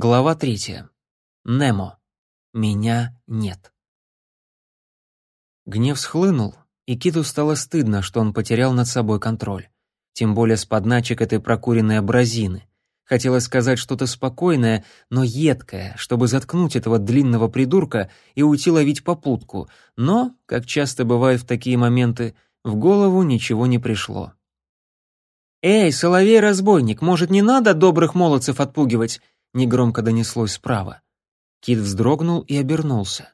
Глава третья. Немо. Меня нет. Гнев схлынул, и Киту стало стыдно, что он потерял над собой контроль. Тем более с подначек этой прокуренной абразины. Хотелось сказать что-то спокойное, но едкое, чтобы заткнуть этого длинного придурка и уйти ловить попутку, но, как часто бывает в такие моменты, в голову ничего не пришло. «Эй, соловей-разбойник, может, не надо добрых молодцев отпугивать?» Негромко донеслось справа. Кит вздрогнул и обернулся.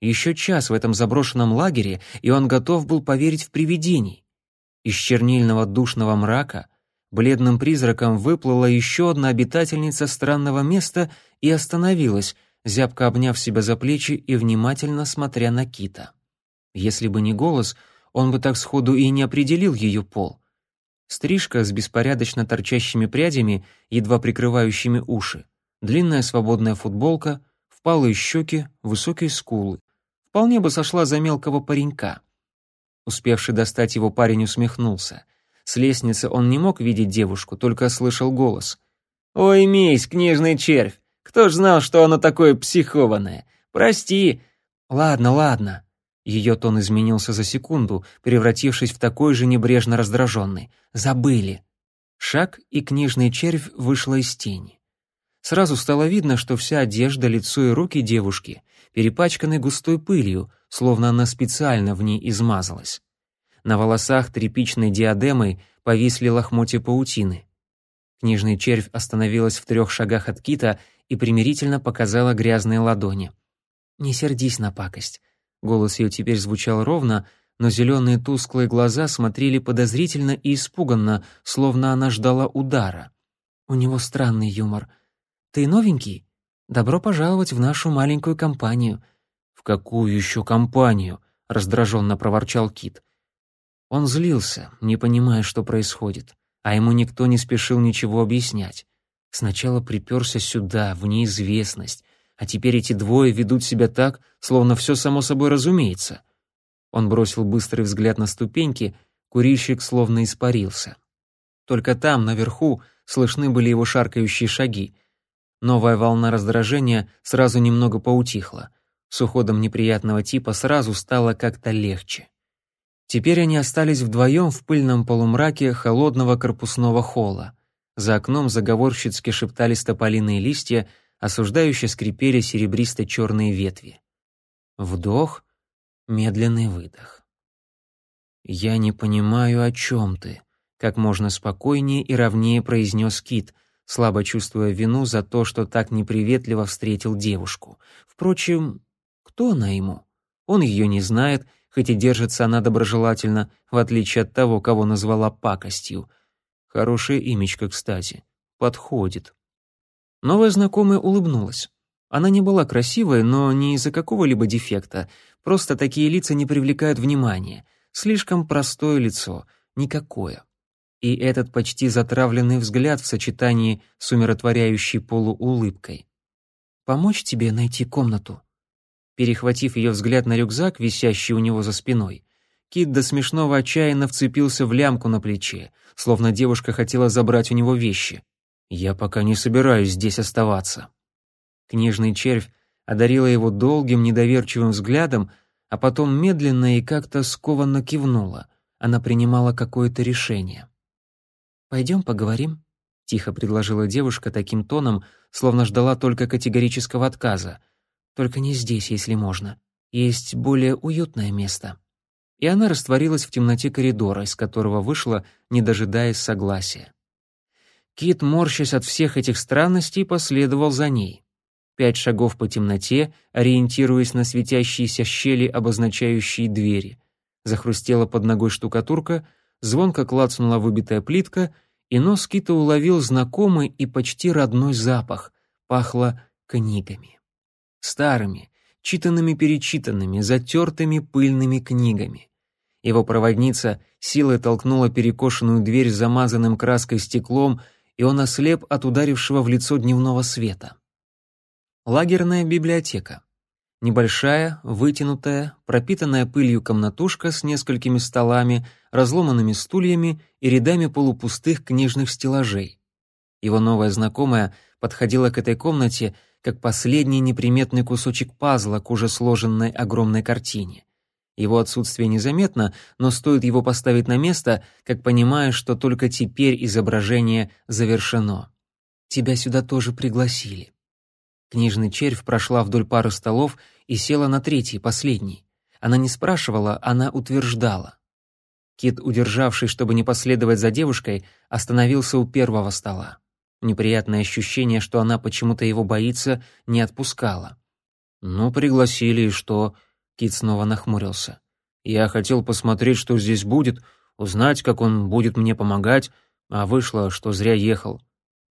Еще час в этом заброшенном лагере, и он готов был поверить в привидений. Из чернильного душного мрака бледным призраком выплыла еще одна обитательница странного места и остановилась, зябко обняв себя за плечи и внимательно смотря на Кита. Если бы не голос, он бы так сходу и не определил ее пол. Стрижка с беспорядочно торчащими прядями, едва прикрывающими уши, длинная свободная футболка, впалые щеки, высокие скулы. Вполне бы сошла за мелкого паренька. Успевший достать его парень усмехнулся. С лестницы он не мог видеть девушку, только слышал голос. «Ой, месь, книжный червь! Кто ж знал, что оно такое психованное? Прости!» «Ладно, ладно». Ее тон изменился за секунду, превратившись в такой же небрежно раздраженный. «Забыли». Шаг, и книжный червь вышла из тени. Сразу стало видно, что вся одежда, лицо и руки девушки перепачканы густой пылью, словно она специально в ней измазалась. На волосах тряпичной диадемой повисли лохмотья паутины. Книжный червь остановилась в трех шагах от кита и примирительно показала грязные ладони. «Не сердись на пакость». Голос ее теперь звучал ровно, но зеленые тусклые глаза смотрели подозрительно и испуганно, словно она ждала удара. «У него странный юмор. Ты новенький? Добро пожаловать в нашу маленькую компанию». «В какую еще компанию?» — раздраженно проворчал Кит. Он злился, не понимая, что происходит, а ему никто не спешил ничего объяснять. Сначала приперся сюда, в неизвестность, а теперь эти двое ведут себя так, словно все само собой разумеется. Он бросил быстрый взгляд на ступеньки, курильщик словно испарился. Только там, наверху, слышны были его шаркающие шаги — Новая волна раздражения сразу немного поутихла. С уходом неприятного типа сразу стало как-то легче. Теперь они остались вдвоем в пыльном полумраке холодного корпусного холла. За окном заговорщицки шептались тополиные листья, осуждающе скрипели серебристо-черные ветви. Вдох, медленный выдох. «Я не понимаю, о чем ты», — как можно спокойнее и ровнее произнес Кит — слабо чувствуя вину за то, что так неприветливо встретил девушку. Впрочем, кто она ему? Он ее не знает, хоть и держится она доброжелательно, в отличие от того, кого назвала пакостью. Хорошее имечко, кстати. Подходит. Новая знакомая улыбнулась. Она не была красивой, но не из-за какого-либо дефекта. Просто такие лица не привлекают внимания. Слишком простое лицо, никакое и этот почти затравленный взгляд в сочетании с умиротворяющей полуулыбкой. «Помочь тебе найти комнату?» Перехватив ее взгляд на рюкзак, висящий у него за спиной, Кит до смешного отчаянно вцепился в лямку на плече, словно девушка хотела забрать у него вещи. «Я пока не собираюсь здесь оставаться». Книжный червь одарила его долгим недоверчивым взглядом, а потом медленно и как-то скованно кивнула. Она принимала какое-то решение. «Пойдем поговорим», — тихо предложила девушка таким тоном, словно ждала только категорического отказа. «Только не здесь, если можно. Есть более уютное место». И она растворилась в темноте коридора, из которого вышла, не дожидаясь согласия. Кит, морщась от всех этих странностей, последовал за ней. Пять шагов по темноте, ориентируясь на светящиеся щели, обозначающие двери. Захрустела под ногой штукатурка, звонко клацнула выбитая плитка, и нос Кита уловил знакомый и почти родной запах. Пахло книгами. Старыми, читанными-перечитанными, затертыми пыльными книгами. Его проводница силой толкнула перекошенную дверь с замазанным краской стеклом, и он ослеп от ударившего в лицо дневного света. Лагерная библиотека. Небольшая, вытянутая, пропитанная пылью комнатушка с несколькими столами, разломанными стульями и рядами полупустых книжных стеллажей. Его новая знакомая подходила к этой комнате как последний неприметный кусочек пазла к уже сложенной огромной картине. Его отсутствие незаметно, но стоит его поставить на место, как понимаешь, что только теперь изображение завершено. Тебя сюда тоже пригласили. Книжный червь прошла вдоль пары столов и села на третий, последний. Она не спрашивала, она утверждала. Кит, удержавший, чтобы не последовать за девушкой, остановился у первого стола. Неприятное ощущение, что она почему-то его боится, не отпускало. «Ну, пригласили, и что?» Кит снова нахмурился. «Я хотел посмотреть, что здесь будет, узнать, как он будет мне помогать, а вышло, что зря ехал».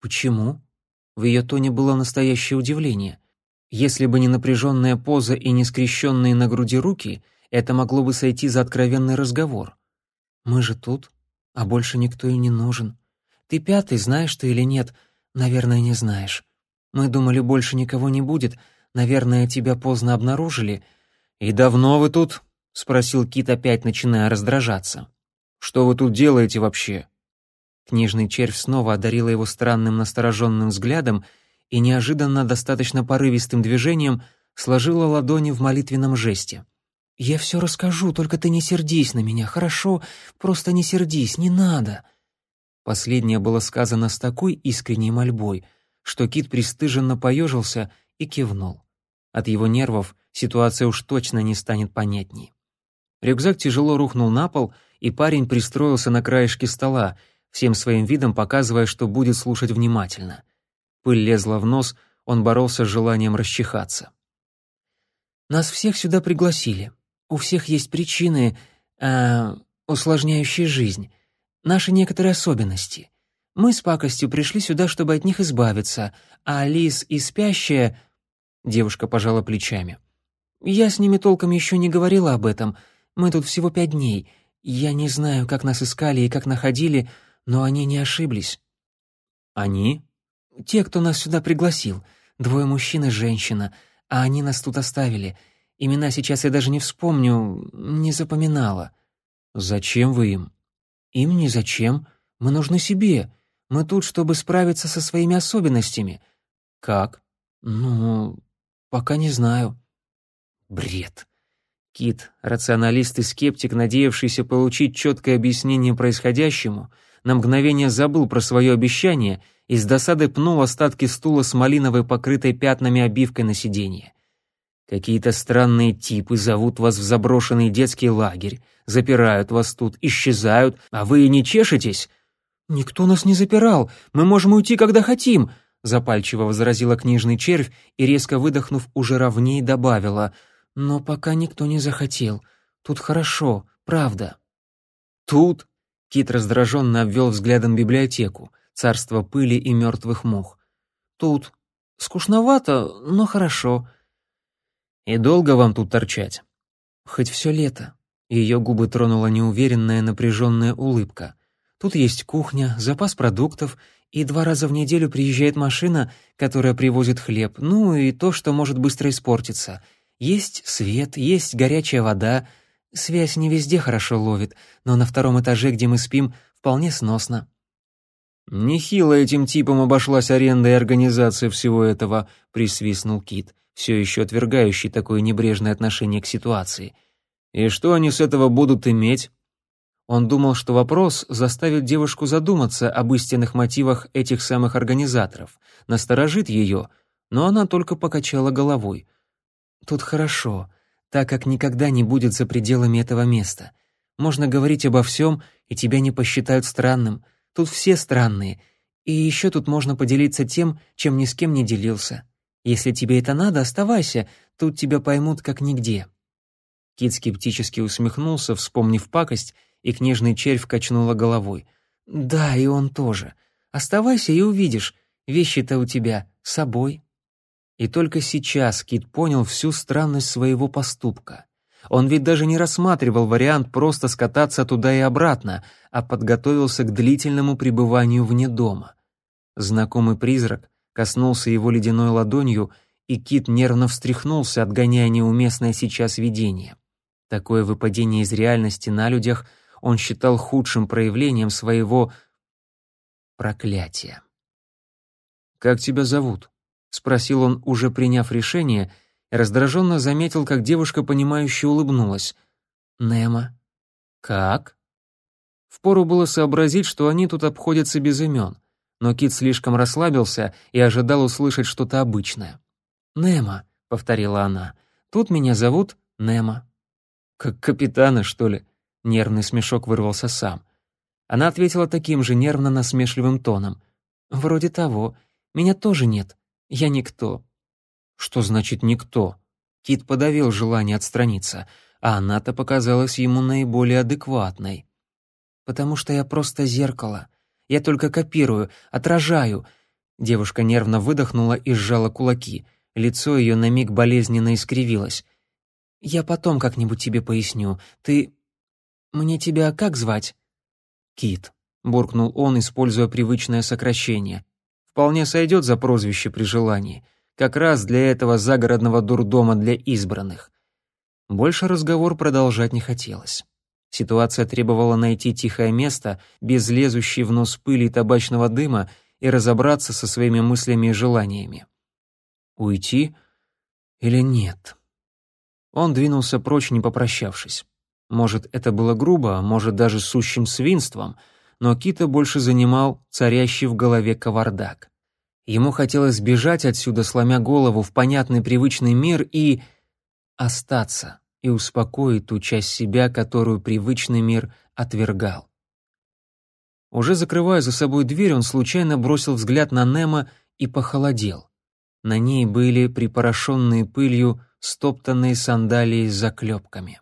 «Почему?» В ее тоне было настоящее удивление. Если бы не напряженная поза и не скрещенные на груди руки, это могло бы сойти за откровенный разговор. «Мы же тут, а больше никто и не нужен. Ты пятый, знаешь ты или нет? Наверное, не знаешь. Мы думали, больше никого не будет. Наверное, тебя поздно обнаружили. «И давно вы тут?» — спросил Кит, опять начиная раздражаться. «Что вы тут делаете вообще?» Книжный червь снова одарила его странным настороженным взглядом и неожиданно достаточно порывистым движением сложила ладони в молитвенном жесте. «Я все расскажу, только ты не сердись на меня, хорошо? Просто не сердись, не надо!» Последнее было сказано с такой искренней мольбой, что Кит пристыженно поежился и кивнул. От его нервов ситуация уж точно не станет понятней. Рюкзак тяжело рухнул на пол, и парень пристроился на краешке стола, всем своим видом показывая, что будет слушать внимательно. Пыль лезла в нос, он боролся с желанием расчихаться. «Нас всех сюда пригласили. У всех есть причины, э, усложняющие жизнь, наши некоторые особенности. Мы с пакостью пришли сюда, чтобы от них избавиться, а Лис и спящая...» Девушка пожала плечами. «Я с ними толком еще не говорила об этом. Мы тут всего пять дней. Я не знаю, как нас искали и как находили, но они не ошиблись». «Они?» «Те, кто нас сюда пригласил. Двое мужчин и женщина. А они нас тут оставили. Имена сейчас я даже не вспомню, не запоминала». «Зачем вы им?» «Им ни зачем. Мы нужны себе. Мы тут, чтобы справиться со своими особенностями». «Как?» «Ну, пока не знаю». Бред. Кит, рационалист и скептик, надеявшийся получить четкое объяснение происходящему, на мгновение забыл про свое обещание и с досадой пнул остатки стула с малиновой покрытой пятнами обивкой на сиденье. Какие-то странные типы зовут вас в заброшенный детский лагерь, запирают вас тут, исчезают, а вы и не чешетесь. Никто нас не запирал, мы можем уйти, когда хотим, запальчиво возразила книжный червь и резко выдохнув уже ровней добавила: но пока никто не захотел. Тут хорошо, правда. Тут Кит раздраженно обвел взглядом библиотеку, царство пыли и мертвых мух. Тут скучновато, но хорошо. И долго вам тут торчать? Хоть все лето. Ее губы тронула неуверенная напряженная улыбка. Тут есть кухня, запас продуктов, и два раза в неделю приезжает машина, которая привозит хлеб, ну и то, что может быстро испортиться — есть свет, есть горячая вода. Связь не везде хорошо ловит, но на втором этаже, где мы спим, вполне сносно. Нехило этим типам обошлась аренда и организация всего этого, присвистнул Кит, все еще отвергающий такое небрежное отношение к ситуации. И что они с этого будут иметь? Он думал, что вопрос заставит девушку задуматься об истинных мотивах этих самых организаторов, насторожит ее, но она только покачала головой. Тут хорошо, так как никогда не будет за пределами этого места. Можно говорить обо всем, и тебя не посчитают странным. Тут все странные. И еще тут можно поделиться тем, чем ни с кем не делился. Если тебе это надо, оставайся, тут тебя поймут как нигде». Кит скептически усмехнулся, вспомнив пакость, и книжный червь качнула головой. «Да, и он тоже. Оставайся и увидишь. Вещи-то у тебя с собой». И только сейчас Кит понял всю странность своего поступка. Он ведь даже не рассматривал вариант просто скататься туда и обратно, а подготовился к длительному пребыванию вне дома. Знакомый призрак коснулся его ледяной ладонью, и Кит нервно встряхнулся, отгоняя неуместное сейчас видение. Такое выпадение из реальности на людях он считал худшим проявлением своего проклятия. «Как тебя зовут?» — спросил он, уже приняв решение, раздраженно заметил, как девушка, понимающе улыбнулась. «Немо». «Как?» Впору было сообразить, что они тут обходятся без имен, но Кит слишком расслабился и ожидал услышать что-то обычное. «Немо», — повторила она, — «тут меня зовут Немо». «Как капитана, что ли?» — нервный смешок вырвался сам. Она ответила таким же нервно-насмешливым тоном. «Вроде того. Меня тоже нет. Я никто». «Что значит «никто»?» Кит подавил желание отстраниться, а она-то показалась ему наиболее адекватной. «Потому что я просто зеркало. Я только копирую, отражаю». Девушка нервно выдохнула и сжала кулаки. Лицо ее на миг болезненно искривилось. «Я потом как-нибудь тебе поясню. Ты... Мне тебя как звать?» «Кит», — буркнул он, используя привычное сокращение. «Вполне сойдет за прозвище при желании. Как раз для этого загородного дурдома для избранных». Больше разговор продолжать не хотелось. Ситуация требовала найти тихое место, без лезущей в нос пыли и табачного дыма, и разобраться со своими мыслями и желаниями. Уйти или нет? Он двинулся прочь, не попрощавшись. Может, это было грубо, может, даже сущим свинством, но Кита больше занимал царящий в голове кавардак. Ему хотелось сбежать отсюда, сломя голову в понятный привычный мир и... остаться, и успокоить ту часть себя, которую привычный мир отвергал. Уже закрывая за собой дверь, он случайно бросил взгляд на Немо и похолодел. На ней были припорошенные пылью стоптанные сандалии с заклепками.